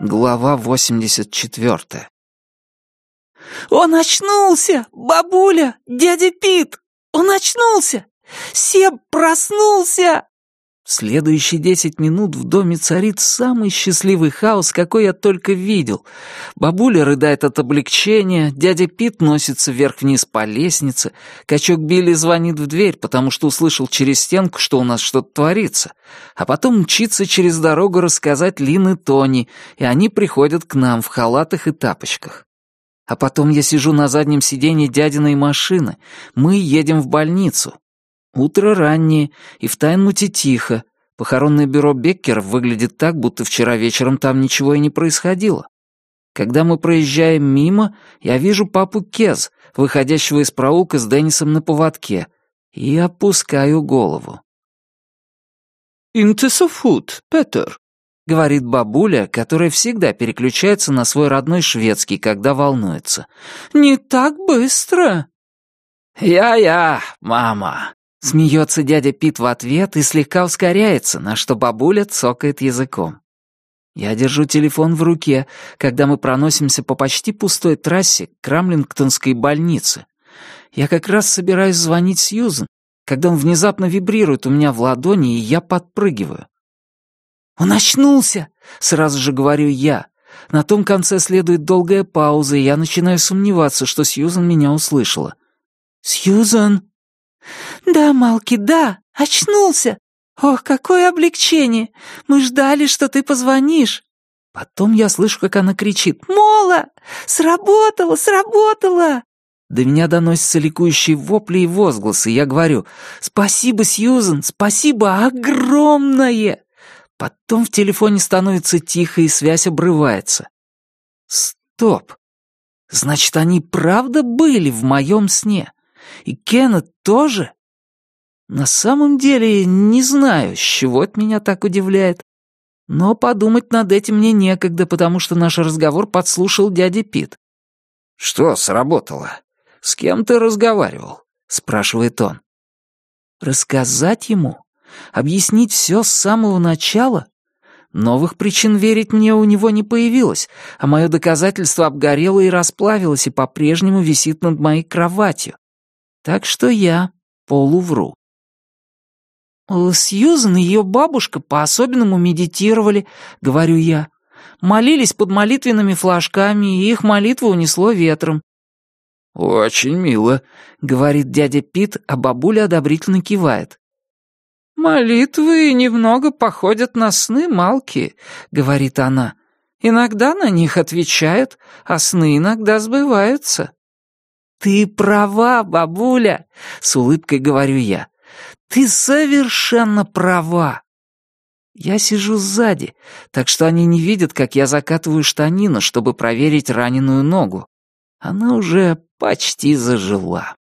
Глава 84 «Он очнулся! Бабуля! Дядя Пит! Он очнулся! Себ проснулся!» Следующие десять минут в доме царит самый счастливый хаос, какой я только видел. Бабуля рыдает от облегчения, дядя Пит носится вверх-вниз по лестнице, качок Билли звонит в дверь, потому что услышал через стенку, что у нас что-то творится, а потом мчится через дорогу рассказать Лин и Тони, и они приходят к нам в халатах и тапочках. А потом я сижу на заднем сиденье дядиной машины, мы едем в больницу, Утро раннее, и в Тайнмуте тихо. Похоронное бюро Беккера выглядит так, будто вчера вечером там ничего и не происходило. Когда мы проезжаем мимо, я вижу папу Кез, выходящего из проулка с Деннисом на поводке, и опускаю голову. «Интесофуд, Петер», — говорит бабуля, которая всегда переключается на свой родной шведский, когда волнуется. «Не так быстро». «Я-я, мама», Смеется дядя Пит в ответ и слегка ускоряется, на что бабуля цокает языком. Я держу телефон в руке, когда мы проносимся по почти пустой трассе к Крамлингтонской больнице. Я как раз собираюсь звонить Сьюзен, когда он внезапно вибрирует у меня в ладони, и я подпрыгиваю. «Он очнулся!» — сразу же говорю я. На том конце следует долгая пауза, и я начинаю сомневаться, что Сьюзен меня услышала. «Сьюзен!» «Да, Малки, да, очнулся! Ох, какое облегчение! Мы ждали, что ты позвонишь!» Потом я слышу, как она кричит «Мола! Сработало, сработало!» До меня доносятся ликующие вопли и возгласы, я говорю «Спасибо, Сьюзен, спасибо огромное!» Потом в телефоне становится тихо, и связь обрывается. Стоп! Значит, они правда были в моем сне? И Кеннет тоже? На самом деле, не знаю, с чего это меня так удивляет. Но подумать над этим мне некогда, потому что наш разговор подслушал дядя Пит. «Что сработало? С кем ты разговаривал?» — спрашивает он. «Рассказать ему? Объяснить все с самого начала?» Новых причин верить мне у него не появилось, а мое доказательство обгорело и расплавилось и по-прежнему висит над моей кроватью. Так что я полувру. «Сьюзен и ее бабушка по-особенному медитировали», — говорю я. «Молились под молитвенными флажками, и их молитву унесло ветром». «Очень мило», — говорит дядя Пит, а бабуля одобрительно кивает. «Молитвы немного походят на сны Малки», — говорит она. «Иногда на них отвечают, а сны иногда сбываются». «Ты права, бабуля!» — с улыбкой говорю я. «Ты совершенно права!» Я сижу сзади, так что они не видят, как я закатываю штанину, чтобы проверить раненую ногу. Она уже почти зажила.